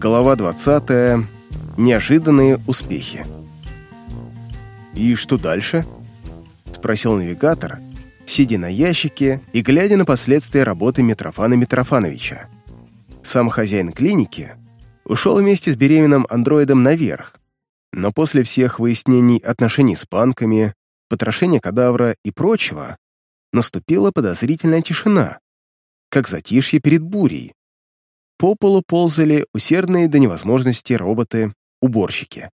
Глава 20. Неожиданные успехи. «И что дальше?» — спросил навигатор, сидя на ящике и глядя на последствия работы Митрофана Митрофановича. Сам хозяин клиники ушел вместе с беременным андроидом наверх, но после всех выяснений отношений с банками, потрошения кадавра и прочего, наступила подозрительная тишина, как затишье перед бурей. По полу ползали усердные до невозможности роботы-уборщики.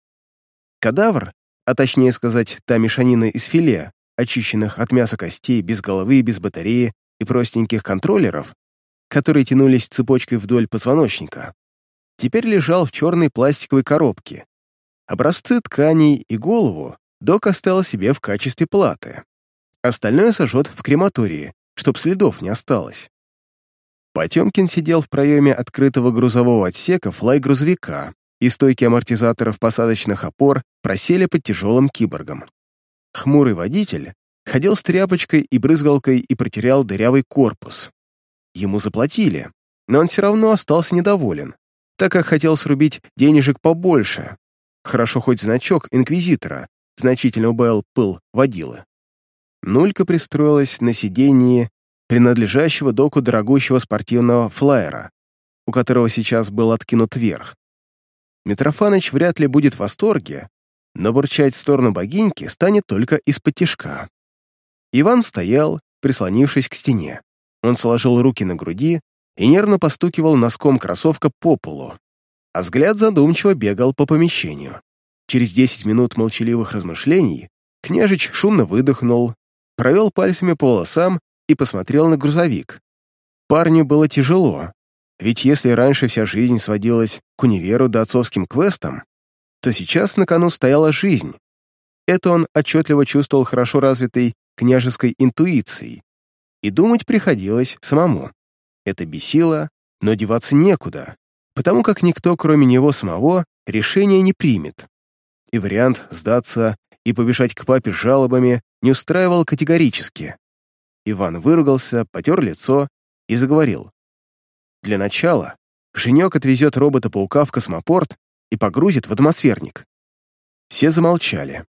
Кадавр, а точнее сказать, та мешанина из филе, очищенных от мяса костей, без головы, без батареи и простеньких контроллеров, которые тянулись цепочкой вдоль позвоночника, теперь лежал в черной пластиковой коробке. Образцы тканей и голову док оставил себе в качестве платы. Остальное сожжет в крематории, чтоб следов не осталось. Потемкин сидел в проеме открытого грузового отсека флай-грузовика, и стойки амортизаторов посадочных опор просели под тяжелым киборгом. Хмурый водитель ходил с тряпочкой и брызгалкой и протерял дырявый корпус. Ему заплатили, но он все равно остался недоволен, так как хотел срубить денежек побольше. Хорошо хоть значок инквизитора, значительно убавил пыл водилы. Нулька пристроилась на сиденье принадлежащего доку дорогущего спортивного флайера, у которого сейчас был откинут вверх. Митрофаныч вряд ли будет в восторге, но бурчать в сторону богиньки станет только из-под тишка. Иван стоял, прислонившись к стене. Он сложил руки на груди и нервно постукивал носком кроссовка по полу, а взгляд задумчиво бегал по помещению. Через десять минут молчаливых размышлений княжич шумно выдохнул, провел пальцами по волосам и посмотрел на грузовик. Парню было тяжело, ведь если раньше вся жизнь сводилась к универу да отцовским квестам, то сейчас на кону стояла жизнь. Это он отчетливо чувствовал хорошо развитой княжеской интуицией, и думать приходилось самому. Это бесило, но деваться некуда, потому как никто, кроме него самого, решения не примет. И вариант сдаться и побежать к папе с жалобами не устраивал категорически. Иван выругался, потер лицо и заговорил. Для начала Женек отвезет робота-паука в космопорт и погрузит в атмосферник. Все замолчали.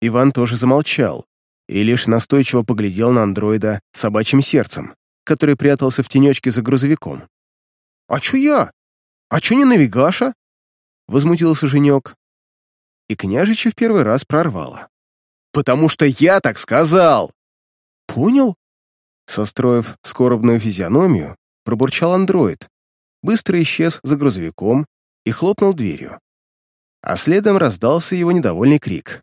Иван тоже замолчал и лишь настойчиво поглядел на андроида собачьим сердцем, который прятался в тенечке за грузовиком. «А чё я? А чё не навигаша?» Возмутился Женек. И княжича в первый раз прорвало. «Потому что я так сказал!» «Понял?» Состроив скорбную физиономию, пробурчал андроид, быстро исчез за грузовиком и хлопнул дверью. А следом раздался его недовольный крик.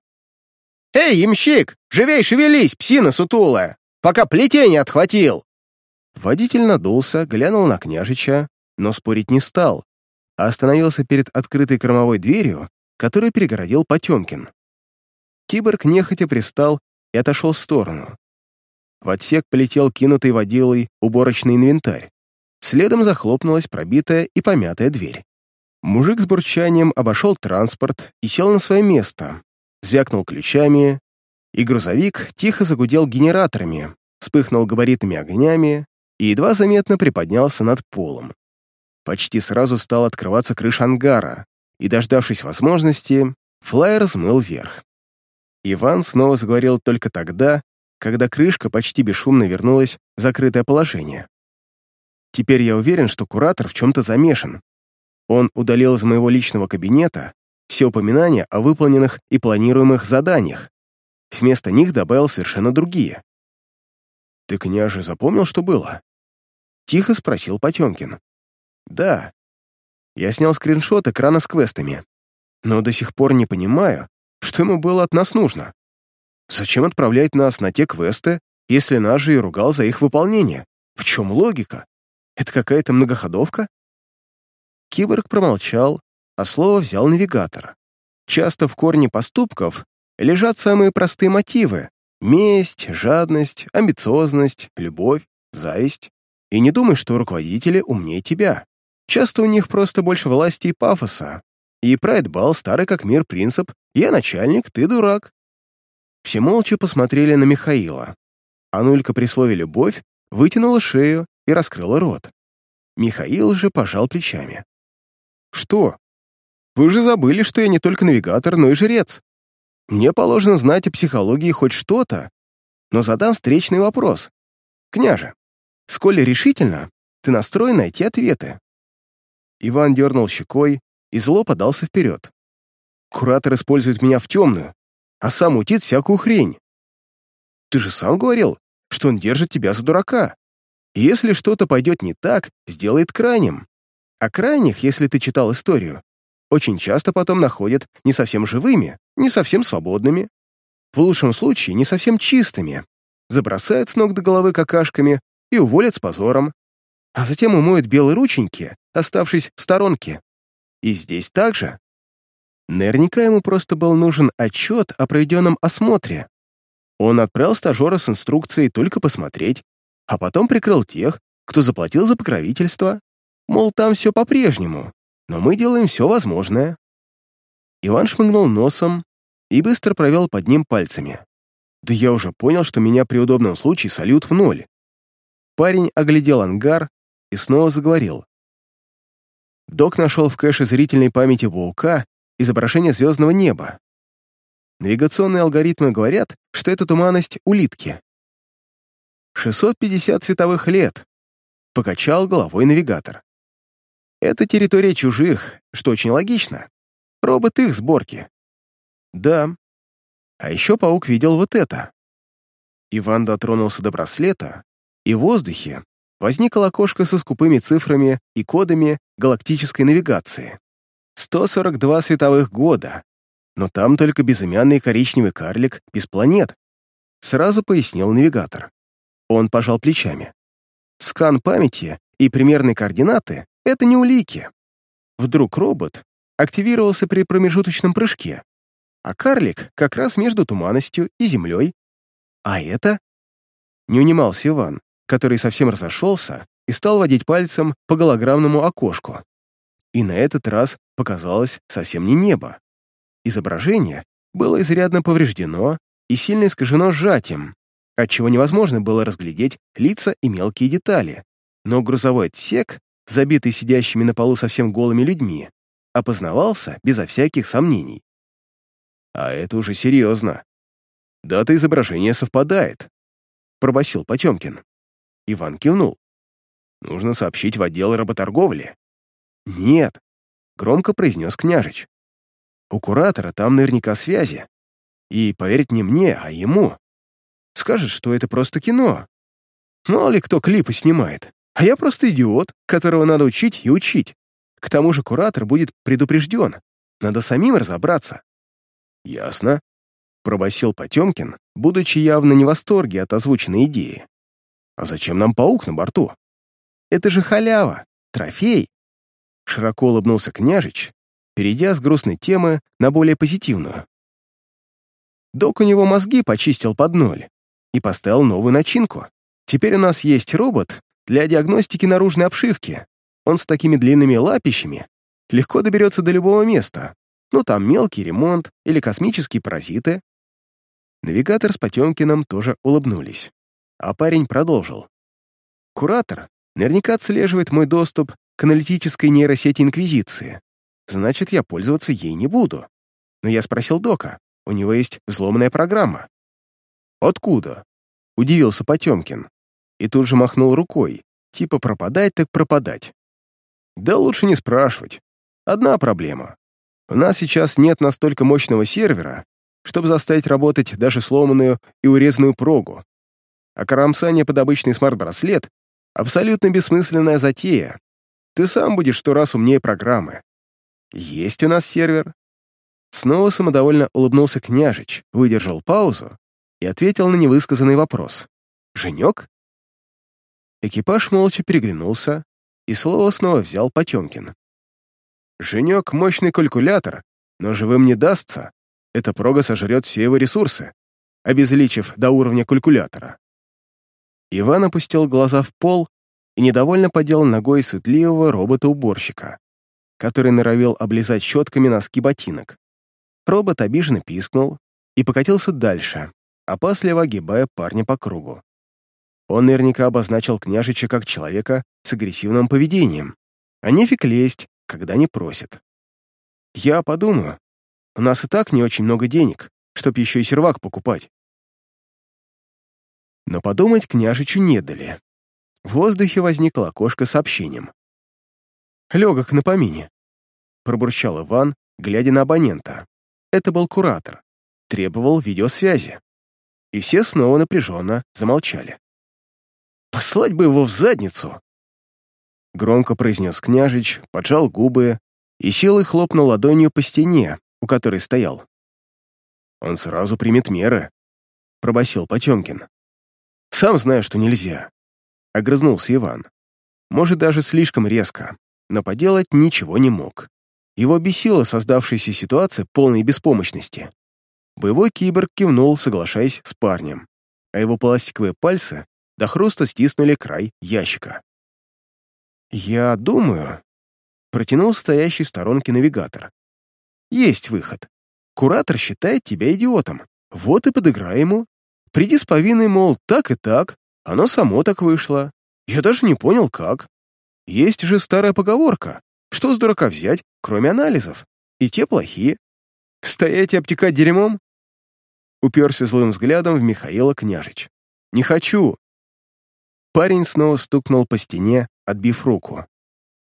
«Эй, ямщик, живей шевелись, псина сутулая, пока плетение отхватил!» Водитель надулся, глянул на княжича, но спорить не стал, а остановился перед открытой кормовой дверью, которую перегородил Потемкин. Киборг нехотя пристал и отошел в сторону, в отсек полетел кинутый водилой уборочный инвентарь. Следом захлопнулась пробитая и помятая дверь. Мужик с бурчанием обошел транспорт и сел на свое место, звякнул ключами, и грузовик тихо загудел генераторами, вспыхнул габаритными огнями и едва заметно приподнялся над полом. Почти сразу стал открываться крыша ангара, и, дождавшись возможности, флайер взмыл вверх. Иван снова заговорил только тогда, когда крышка почти бесшумно вернулась в закрытое положение. Теперь я уверен, что куратор в чем-то замешан. Он удалил из моего личного кабинета все упоминания о выполненных и планируемых заданиях. Вместо них добавил совершенно другие. «Ты, княже, запомнил, что было?» Тихо спросил Потемкин. «Да. Я снял скриншот экрана с квестами, но до сих пор не понимаю, что ему было от нас нужно. Зачем отправлять нас на те квесты, если нас же и ругал за их выполнение? В чем логика? Это какая-то многоходовка? Киборг промолчал, а слово взял навигатор. Часто в корне поступков лежат самые простые мотивы — месть, жадность, амбициозность, любовь, зависть. И не думай, что руководители умнее тебя. Часто у них просто больше власти и пафоса. И прайд-бал старый как мир принцип «я начальник, ты дурак». Все молча посмотрели на Михаила. Анулька при слове «любовь» вытянула шею и раскрыла рот. Михаил же пожал плечами. Что? Вы же забыли, что я не только навигатор, но и жрец. Мне положено знать о психологии хоть что-то, но задам встречный вопрос. Княже, сколь решительно ты настроен найти ответы?» Иван дернул щекой и зло подался вперед. «Куратор использует меня в темную, а сам утит всякую хрень. Ты же сам говорил, что он держит тебя за дурака. И если что-то пойдет не так, сделает крайним. А крайних, если ты читал историю, очень часто потом находят не совсем живыми, не совсем свободными. В лучшем случае, не совсем чистыми. Забросают с ног до головы какашками и уволят с позором. А затем умоют белые рученьки, оставшись в сторонке. И здесь также. Наверняка ему просто был нужен отчет о проведенном осмотре. Он отправил стажера с инструкцией только посмотреть, а потом прикрыл тех, кто заплатил за покровительство. Мол, там все по-прежнему, но мы делаем все возможное. Иван шмыгнул носом и быстро провел под ним пальцами. Да я уже понял, что меня при удобном случае сольют в ноль. Парень оглядел ангар и снова заговорил. Док нашел в кэше зрительной памяти Паука изображение звездного неба. Навигационные алгоритмы говорят, что это туманность улитки. 650 световых лет, покачал головой навигатор. Это территория чужих, что очень логично. Робот их сборки. Да. А еще паук видел вот это. Иван дотронулся до браслета, и в воздухе возникло окошко со скупыми цифрами и кодами галактической навигации. 142 световых года, но там только безымянный коричневый карлик без планет. Сразу пояснил навигатор. Он пожал плечами. Скан памяти и примерные координаты — это не улики. Вдруг робот активировался при промежуточном прыжке, а карлик как раз между туманностью и землей. А это? Не унимался Иван, который совсем разошелся и стал водить пальцем по голограммному окошку. И на этот раз показалось совсем не небо. Изображение было изрядно повреждено и сильно искажено сжатием, отчего невозможно было разглядеть лица и мелкие детали, но грузовой отсек, забитый сидящими на полу совсем голыми людьми, опознавался безо всяких сомнений. А это уже серьезно. Дата изображения совпадает, пробасил Потемкин. Иван кивнул. Нужно сообщить в отдел работорговли. Нет, громко произнес княжич. У куратора там наверняка связи. И поверить не мне, а ему. Скажет, что это просто кино. Мало ли кто клипы снимает. А я просто идиот, которого надо учить и учить. К тому же куратор будет предупрежден. Надо самим разобраться. Ясно. Пробасил Потемкин, будучи явно не в восторге от озвученной идеи. А зачем нам паук на борту? Это же халява, трофей. Широко улыбнулся княжич, перейдя с грустной темы на более позитивную. Док у него мозги почистил под ноль и поставил новую начинку. Теперь у нас есть робот для диагностики наружной обшивки. Он с такими длинными лапищами легко доберется до любого места. Ну, там мелкий ремонт или космические паразиты. Навигатор с Потемкиным тоже улыбнулись. А парень продолжил. Куратор наверняка отслеживает мой доступ к аналитической нейросети Инквизиции. Значит, я пользоваться ей не буду. Но я спросил Дока, у него есть взломанная программа. «Откуда?» — удивился Потемкин. И тут же махнул рукой, типа пропадать так пропадать. «Да лучше не спрашивать. Одна проблема. У нас сейчас нет настолько мощного сервера, чтобы заставить работать даже сломанную и урезанную прогу. А карамсание под обычный смарт-браслет — абсолютно бессмысленная затея. Ты сам будешь сто раз умнее программы. Есть у нас сервер?» Снова самодовольно улыбнулся княжич, выдержал паузу и ответил на невысказанный вопрос. «Женек?» Экипаж молча переглянулся, и слово снова взял Потемкин. «Женек — мощный калькулятор, но живым не дастся. Эта прога сожрет все его ресурсы, обезличив до уровня калькулятора». Иван опустил глаза в пол и недовольно подел ногой светливого робота-уборщика который норовил облизать щетками носки ботинок. Робот обиженно пискнул и покатился дальше, опасливо огибая парня по кругу. Он наверняка обозначил княжича как человека с агрессивным поведением. А нефиг лезть, когда не просит. Я подумаю. У нас и так не очень много денег, чтоб еще и сервак покупать. Но подумать княжичу не дали. В воздухе возникло окошко с сообщением. «Легок на помине», — пробурчал Иван, глядя на абонента. Это был куратор. Требовал видеосвязи. И все снова напряженно замолчали. «Послать бы его в задницу!» Громко произнес княжич, поджал губы и силой хлопнул ладонью по стене, у которой стоял. «Он сразу примет меры», — пробасил Потемкин. «Сам знаю, что нельзя», — огрызнулся Иван. Может, даже слишком резко, но поделать ничего не мог. Его бесила создавшаяся ситуация полной беспомощности. Боевой киборг кивнул, соглашаясь с парнем, а его пластиковые пальцы до хруста стиснули край ящика. «Я думаю», — протянул стоящий в сторонке навигатор. «Есть выход. Куратор считает тебя идиотом. Вот и подыграй ему. Приди с повинной, мол, так и так, оно само так вышло. Я даже не понял, как. Есть же старая поговорка. Что с дурака взять, кроме анализов? И те плохие. Стоять и обтекать дерьмом? Уперся злым взглядом в Михаила княжич. «Не хочу!» Парень снова стукнул по стене, отбив руку.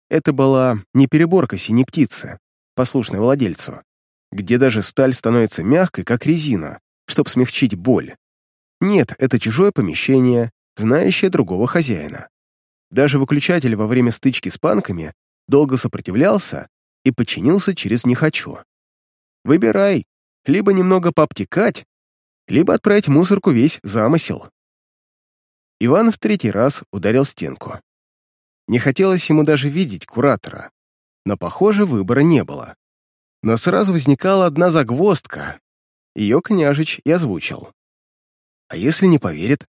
Это была не переборка синей птицы, послушной владельцу, где даже сталь становится мягкой, как резина, чтобы смягчить боль. Нет, это чужое помещение, знающее другого хозяина. Даже выключатель во время стычки с панками долго сопротивлялся и подчинился через «не хочу». Выбирай, либо немного пообтекать, либо отправить мусорку весь замысел. Иван в третий раз ударил стенку. Не хотелось ему даже видеть куратора, но, похоже, выбора не было. Но сразу возникала одна загвоздка. Ее княжич и озвучил. А если не поверит?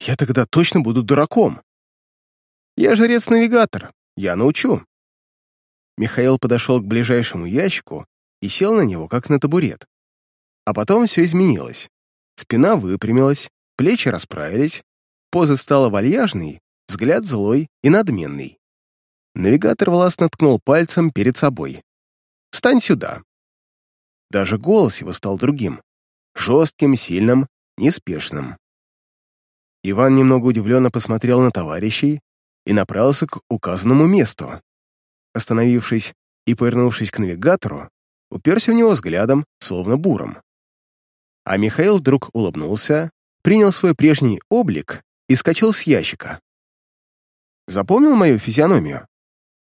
Я тогда точно буду дураком. Я жрец-навигатор, я научу. Михаил подошел к ближайшему ящику и сел на него, как на табурет. А потом все изменилось. Спина выпрямилась, плечи расправились, поза стала вальяжной, взгляд злой и надменный. Навигатор властно ткнул пальцем перед собой. «Встань сюда!» Даже голос его стал другим, жестким, сильным, неспешным. Иван немного удивленно посмотрел на товарищей и направился к указанному месту остановившись и повернувшись к навигатору, уперся в него взглядом, словно буром. А Михаил вдруг улыбнулся, принял свой прежний облик и скачал с ящика. «Запомнил мою физиономию?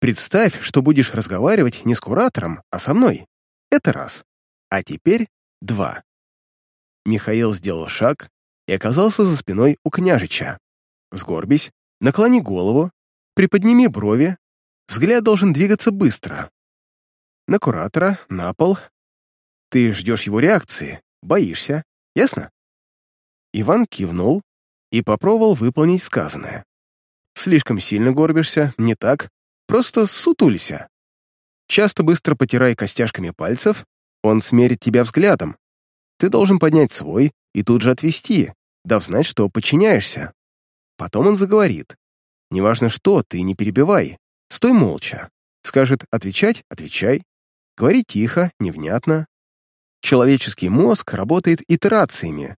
Представь, что будешь разговаривать не с куратором, а со мной. Это раз. А теперь два». Михаил сделал шаг и оказался за спиной у княжича. Сгорбись, наклони голову, приподними брови, Взгляд должен двигаться быстро. На куратора, на пол. Ты ждешь его реакции, боишься, ясно? Иван кивнул и попробовал выполнить сказанное. Слишком сильно горбишься, не так, просто сутулься. Часто быстро потирай костяшками пальцев, он смерит тебя взглядом. Ты должен поднять свой и тут же отвести, дав знать, что подчиняешься. Потом он заговорит. Неважно что, ты не перебивай. Стой молча. Скажет «отвечать» — отвечай. Говори тихо, невнятно. Человеческий мозг работает итерациями.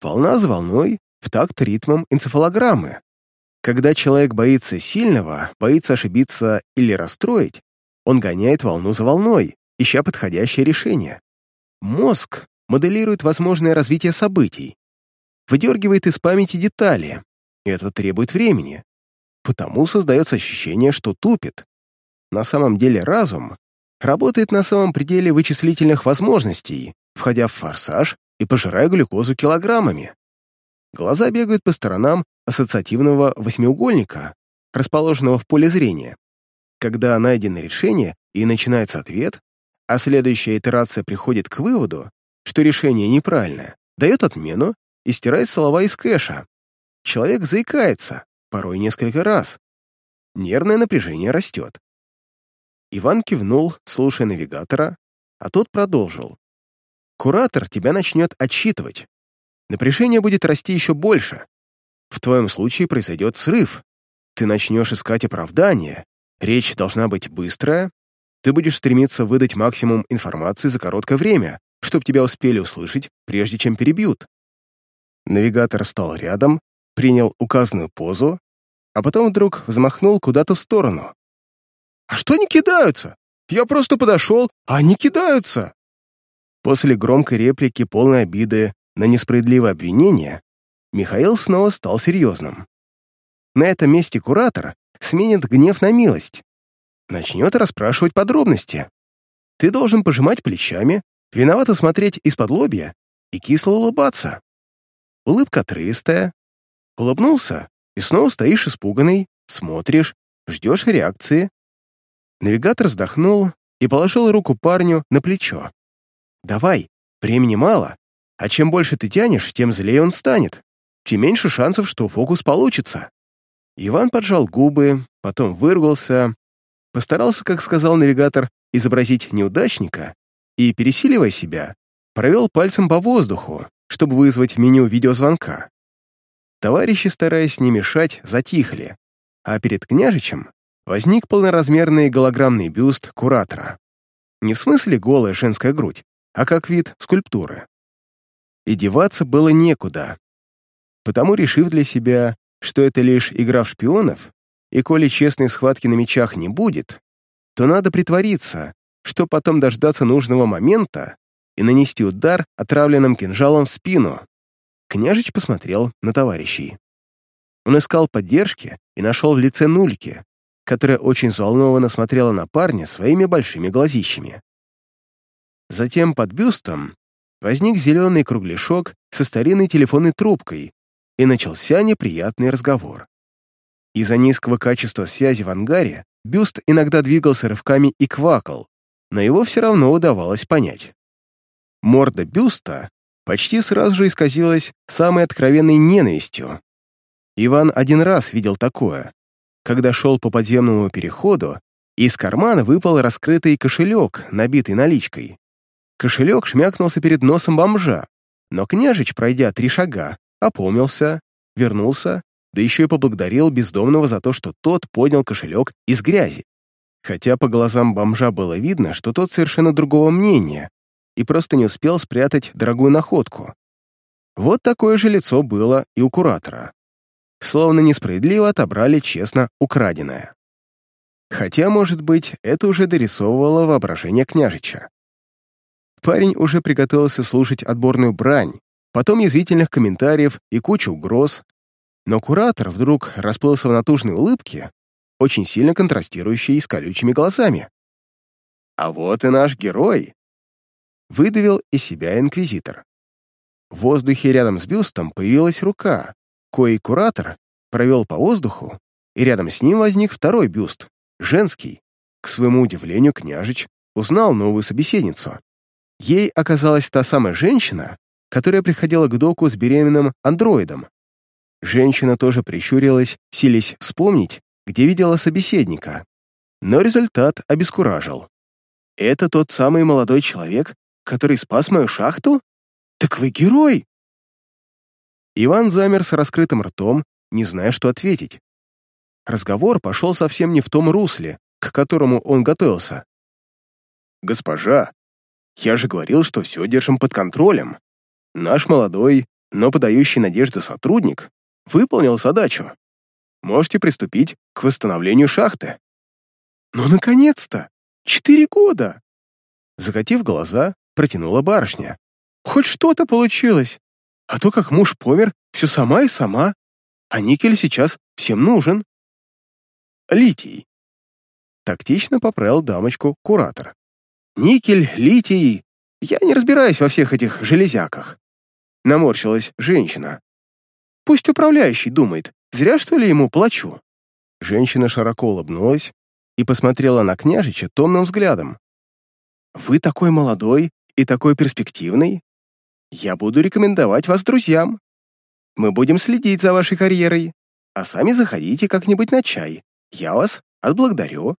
Волна за волной, в такт ритмом энцефалограммы. Когда человек боится сильного, боится ошибиться или расстроить, он гоняет волну за волной, ища подходящее решение. Мозг моделирует возможное развитие событий, выдергивает из памяти детали. Это требует времени, Потому создается ощущение, что тупит. На самом деле разум работает на самом пределе вычислительных возможностей, входя в форсаж и пожирая глюкозу килограммами. Глаза бегают по сторонам ассоциативного восьмиугольника, расположенного в поле зрения. Когда найдено решение и начинается ответ, а следующая итерация приходит к выводу, что решение неправильное, дает отмену и стирает слова из кэша. Человек заикается, порой несколько раз. Нервное напряжение растет. Иван кивнул, слушая навигатора, а тот продолжил. «Куратор тебя начнет отчитывать. Напряжение будет расти еще больше. В твоем случае произойдет срыв. Ты начнешь искать оправдание. Речь должна быть быстрая, Ты будешь стремиться выдать максимум информации за короткое время, чтобы тебя успели услышать, прежде чем перебьют. Навигатор стал рядом, принял указанную позу, а потом вдруг взмахнул куда-то в сторону. «А что они кидаются? Я просто подошел, а они кидаются!» После громкой реплики, полной обиды на несправедливое обвинение, Михаил снова стал серьезным. На этом месте куратор сменит гнев на милость. Начнет расспрашивать подробности. Ты должен пожимать плечами, виновато смотреть из-под лобья и кисло улыбаться. Улыбка отрывистая. Улыбнулся, и снова стоишь испуганный, смотришь, ждешь реакции. Навигатор вздохнул и положил руку парню на плечо. «Давай, времени мало, а чем больше ты тянешь, тем злее он станет, тем меньше шансов, что фокус получится». Иван поджал губы, потом вырвался, постарался, как сказал навигатор, изобразить неудачника и, пересиливая себя, провел пальцем по воздуху, чтобы вызвать меню видеозвонка. Товарищи, стараясь не мешать, затихли, а перед княжичем возник полноразмерный голограммный бюст куратора. Не в смысле голая женская грудь, а как вид скульптуры. И деваться было некуда. Потому, решив для себя, что это лишь игра в шпионов, и коли честной схватки на мечах не будет, то надо притвориться, что потом дождаться нужного момента и нанести удар отравленным кинжалом в спину. Княжич посмотрел на товарищей. Он искал поддержки и нашел в лице Нульки, которая очень взволнованно смотрела на парня своими большими глазищами. Затем под бюстом возник зеленый кругляшок со старинной телефонной трубкой, и начался неприятный разговор. Из-за низкого качества связи в ангаре бюст иногда двигался рывками и квакал, но его все равно удавалось понять. Морда бюста почти сразу же исказилась самой откровенной ненавистью. Иван один раз видел такое, когда шел по подземному переходу, и из кармана выпал раскрытый кошелек, набитый наличкой. Кошелек шмякнулся перед носом бомжа, но княжич, пройдя три шага, опомнился, вернулся, да еще и поблагодарил бездомного за то, что тот поднял кошелек из грязи. Хотя по глазам бомжа было видно, что тот совершенно другого мнения и просто не успел спрятать дорогую находку. Вот такое же лицо было и у куратора. Словно несправедливо отобрали честно украденное. Хотя, может быть, это уже дорисовывало воображение княжича. Парень уже приготовился слушать отборную брань, потом язвительных комментариев и кучу угроз, но куратор вдруг расплылся в натужной улыбке, очень сильно контрастирующей с колючими глазами. «А вот и наш герой!» Выдавил из себя инквизитор. В воздухе рядом с бюстом появилась рука, кой куратор провел по воздуху, и рядом с ним возник второй бюст, женский. К своему удивлению, княжич узнал новую собеседницу. Ей оказалась та самая женщина, которая приходила к доку с беременным андроидом. Женщина тоже прищурилась, сились вспомнить, где видела собеседника. Но результат обескуражил. «Это тот самый молодой человек, который спас мою шахту? Так вы герой!» Иван замер с раскрытым ртом, не зная, что ответить. Разговор пошел совсем не в том русле, к которому он готовился. «Госпожа, я же говорил, что все держим под контролем. Наш молодой, но подающий надежду сотрудник выполнил задачу. Можете приступить к восстановлению шахты. Ну, наконец-то! Четыре года! Закатив глаза, протянула барышня. Хоть что-то получилось. А то, как муж помер, все сама и сама. А никель сейчас всем нужен. Литий. Тактично поправил дамочку куратор. Никель, литий. Я не разбираюсь во всех этих железяках. Наморщилась женщина. Пусть управляющий думает, зря что ли ему плачу. Женщина широко улыбнулась и посмотрела на княжича томным взглядом. «Вы такой молодой и такой перспективный. Я буду рекомендовать вас друзьям. Мы будем следить за вашей карьерой, а сами заходите как-нибудь на чай. Я вас отблагодарю».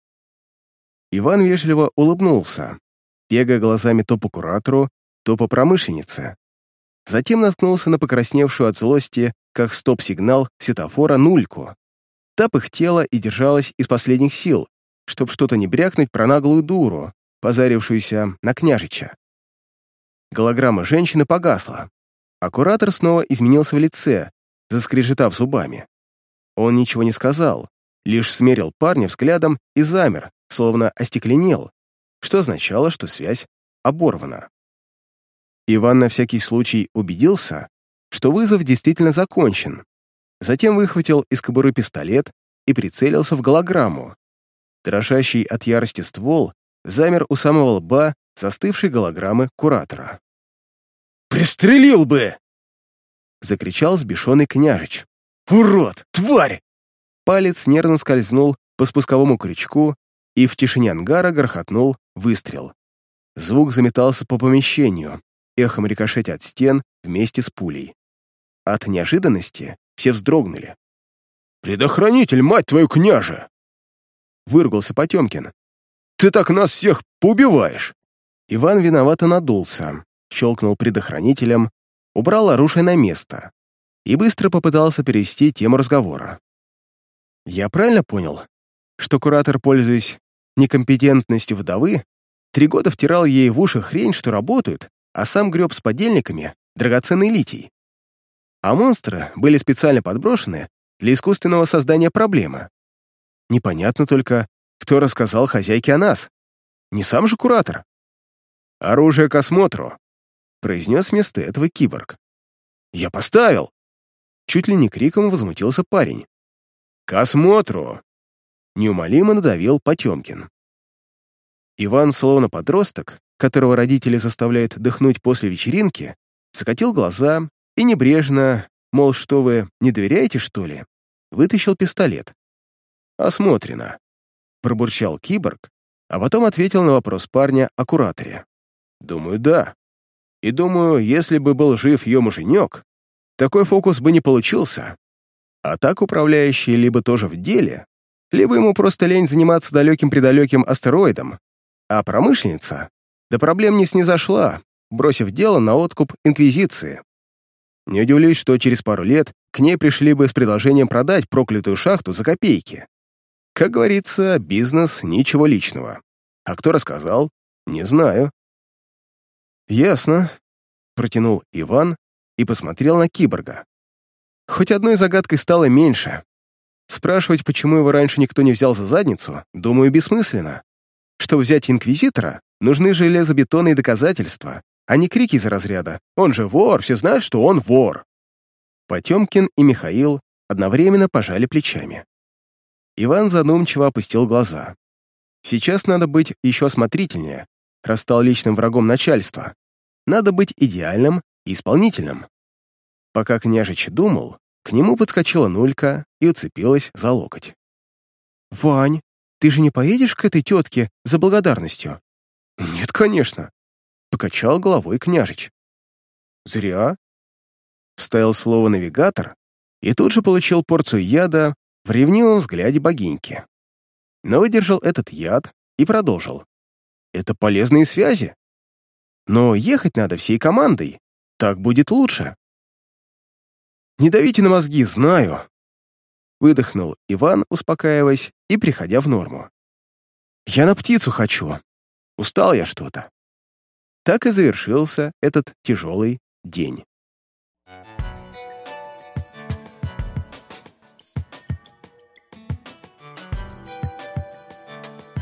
Иван вежливо улыбнулся, бегая глазами то по куратору, то по промышленнице. Затем наткнулся на покрасневшую от злости, как стоп-сигнал светофора, нульку. Та пыхтела и держалась из последних сил, чтоб что-то не брякнуть про наглую дуру, позарившуюся на княжича. Голограмма женщины погасла, а куратор снова изменился в лице, заскрежетав зубами. Он ничего не сказал, лишь смерил парня взглядом и замер, словно остекленел, что означало, что связь оборвана. Иван на всякий случай убедился, что вызов действительно закончен, затем выхватил из кобуры пистолет и прицелился в голограмму. Дрожащий от ярости ствол замер у самого лба застывшей голограммы куратора. «Пристрелил бы!» — закричал сбешенный княжич. «Урод! Тварь!» Палец нервно скользнул по спусковому крючку, и в тишине ангара грохотнул выстрел. Звук заметался по помещению, эхом рикошетя от стен вместе с пулей. От неожиданности все вздрогнули. «Предохранитель, мать твою, княже!» Выругался Потемкин. «Ты так нас всех поубиваешь!» Иван виновато надулся, щелкнул предохранителем, убрал оружие на место и быстро попытался перевести тему разговора. «Я правильно понял, что куратор, пользуясь некомпетентностью вдовы, три года втирал ей в уши хрень, что работают, а сам греб с подельниками драгоценный литий? А монстры были специально подброшены для искусственного создания проблемы. Непонятно только, кто рассказал хозяйке о нас. Не сам же куратор. «Оружие к осмотру», — произнес вместо этого киборг. «Я поставил!» Чуть ли не криком возмутился парень. «К осмотру!» Неумолимо надавил Потемкин. Иван, словно подросток, которого родители заставляют дыхнуть после вечеринки, закатил глаза и небрежно, мол, что вы, не доверяете, что ли, вытащил пистолет. «Осмотрено», — пробурчал киборг, а потом ответил на вопрос парня о кураторе. «Думаю, да. И думаю, если бы был жив ее муженек, такой фокус бы не получился. А так управляющий либо тоже в деле, либо ему просто лень заниматься далеким-предалеким астероидом, а промышленница до проблем не снизошла, бросив дело на откуп Инквизиции. Не удивлюсь, что через пару лет к ней пришли бы с предложением продать проклятую шахту за копейки. Как говорится, бизнес — ничего личного. А кто рассказал? Не знаю. «Ясно», — протянул Иван и посмотрел на киборга. Хоть одной загадкой стало меньше. Спрашивать, почему его раньше никто не взял за задницу, думаю, бессмысленно. Чтобы взять Инквизитора, нужны железобетонные доказательства, а не крики из разряда «Он же вор, все знают, что он вор!» Потемкин и Михаил одновременно пожали плечами. Иван задумчиво опустил глаза. Сейчас надо быть еще осмотрительнее, раз стал личным врагом начальства. Надо быть идеальным и исполнительным. Пока княжич думал, к нему подскочила Нулька и уцепилась за локоть. «Вань, ты же не поедешь к этой тетке за благодарностью?» «Нет, конечно», — покачал головой княжич. «Зря», — вставил слово навигатор и тут же получил порцию яда в ревнивом взгляде богиньки. Но выдержал этот яд и продолжил. «Это полезные связи. Но ехать надо всей командой, так будет лучше». «Не давите на мозги, знаю», — выдохнул Иван, успокаиваясь и приходя в норму. «Я на птицу хочу. Устал я что-то». Так и завершился этот тяжелый день.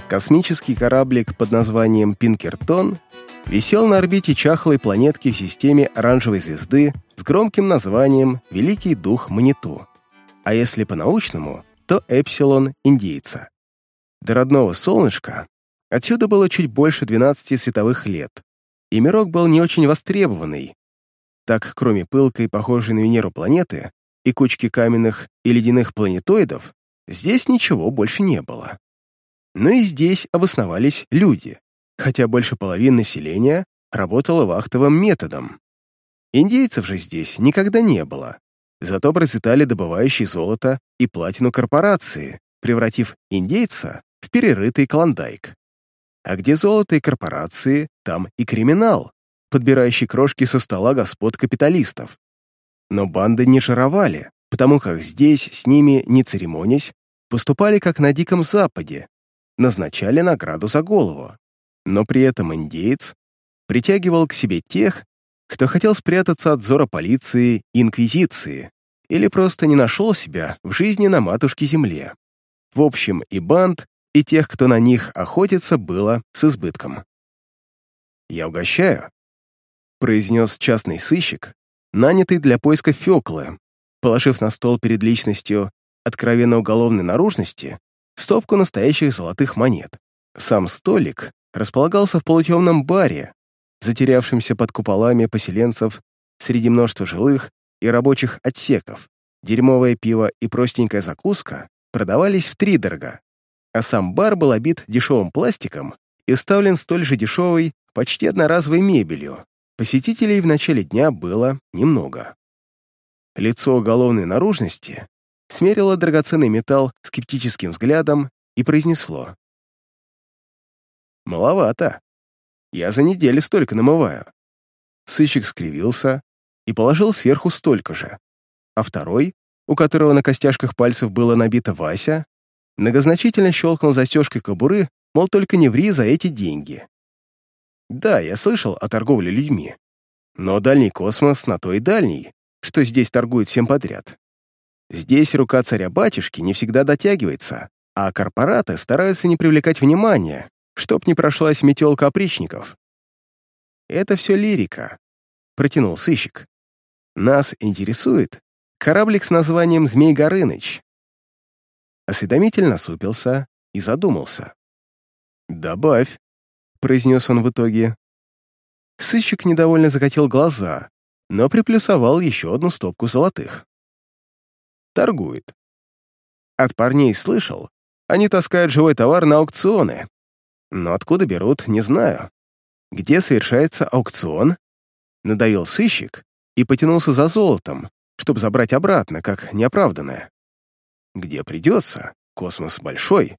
Космический кораблик под названием «Пинкертон» висел на орбите чахлой планетки в системе оранжевой звезды с громким названием «Великий дух Маниту», а если по-научному, то «Эпсилон Индейца». До родного солнышка отсюда было чуть больше 12 световых лет, и мирок был не очень востребованный. Так, кроме пылкой, похожей на Венеру планеты, и кучки каменных и ледяных планетоидов, здесь ничего больше не было. Но и здесь обосновались люди, хотя больше половины населения работало вахтовым методом. Индейцев же здесь никогда не было, зато процветали добывающие золото и платину корпорации, превратив индейца в перерытый клондайк. А где золото и корпорации, там и криминал, подбирающий крошки со стола господ капиталистов. Но банды не жировали, потому как здесь с ними, не церемонясь, поступали как на Диком Западе, назначали награду за голову, но при этом индеец притягивал к себе тех, кто хотел спрятаться от взора полиции и инквизиции или просто не нашел себя в жизни на матушке земле. В общем, и банд, и тех, кто на них охотится, было с избытком. «Я угощаю», — произнес частный сыщик, нанятый для поиска Фёклы, положив на стол перед личностью откровенно уголовной наружности стопку настоящих золотых монет. Сам столик располагался в полутемном баре, затерявшемся под куполами поселенцев среди множества жилых и рабочих отсеков. Дерьмовое пиво и простенькая закуска продавались втридорога, а сам бар был обит дешевым пластиком и уставлен столь же дешевой, почти одноразовой мебелью. Посетителей в начале дня было немного. Лицо уголовной наружности смерило драгоценный металл скептическим взглядом и произнесло. «Маловато. Я за неделю столько намываю». Сыщик скривился и положил сверху столько же, а второй, у которого на костяшках пальцев было набито Вася, многозначительно щелкнул застежкой кобуры, мол, только не ври за эти деньги. Да, я слышал о торговле людьми, но дальний космос на то и дальний, что здесь торгуют всем подряд. Здесь рука царя-батюшки не всегда дотягивается, а корпораты стараются не привлекать внимания, чтоб не прошлась метелка опричников. Это все лирика, протянул сыщик. Нас интересует кораблик с названием «Змей Горыныч». Осведомитель насупился и задумался. «Добавь», — произнес он в итоге. Сыщик недовольно закатил глаза, но приплюсовал еще одну стопку золотых торгует. От парней слышал, они таскают живой товар на аукционы. Но откуда берут, не знаю. Где совершается аукцион? Надоел сыщик и потянулся за золотом, чтобы забрать обратно, как неоправданное. Где придется, космос большой.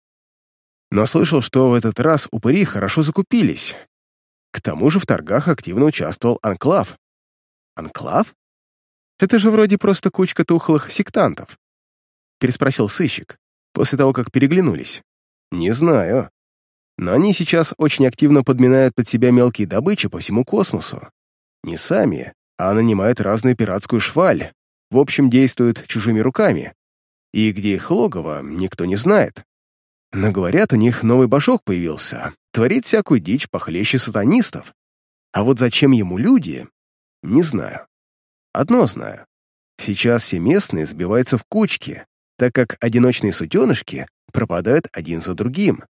Но слышал, что в этот раз упыри хорошо закупились. К тому же в торгах активно участвовал Анклав. Анклав? Это же вроде просто кучка тухлых сектантов. Переспросил сыщик, после того, как переглянулись. Не знаю. Но они сейчас очень активно подминают под себя мелкие добычи по всему космосу. Не сами, а нанимают разную пиратскую шваль. В общем, действуют чужими руками. И где их логово, никто не знает. Но говорят, у них новый башок появился, творит всякую дичь похлеще сатанистов. А вот зачем ему люди, не знаю. Одно знаю. Сейчас все местные сбиваются в кучки, так как одиночные сутенышки пропадают один за другим.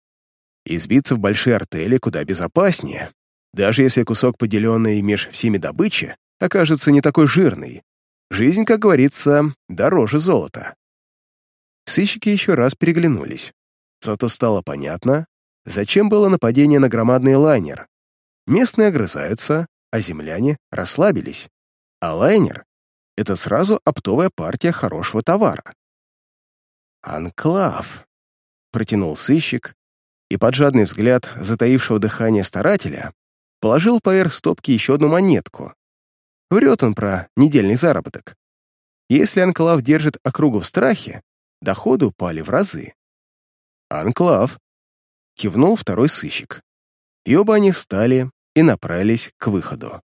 Избиться в большие артели куда безопаснее, даже если кусок, поделенный меж всеми добычи, окажется не такой жирный. Жизнь, как говорится, дороже золота. Сыщики еще раз переглянулись. Зато стало понятно, зачем было нападение на громадный лайнер. Местные огрызаются, а земляне расслабились. А лайнер — это сразу оптовая партия хорошего товара. «Анклав», — протянул сыщик, и под жадный взгляд затаившего дыхание старателя положил поверх стопки еще одну монетку. Врет он про недельный заработок. Если Анклав держит округу в страхе, доходы упали в разы. «Анклав», — кивнул второй сыщик. И оба они встали и направились к выходу.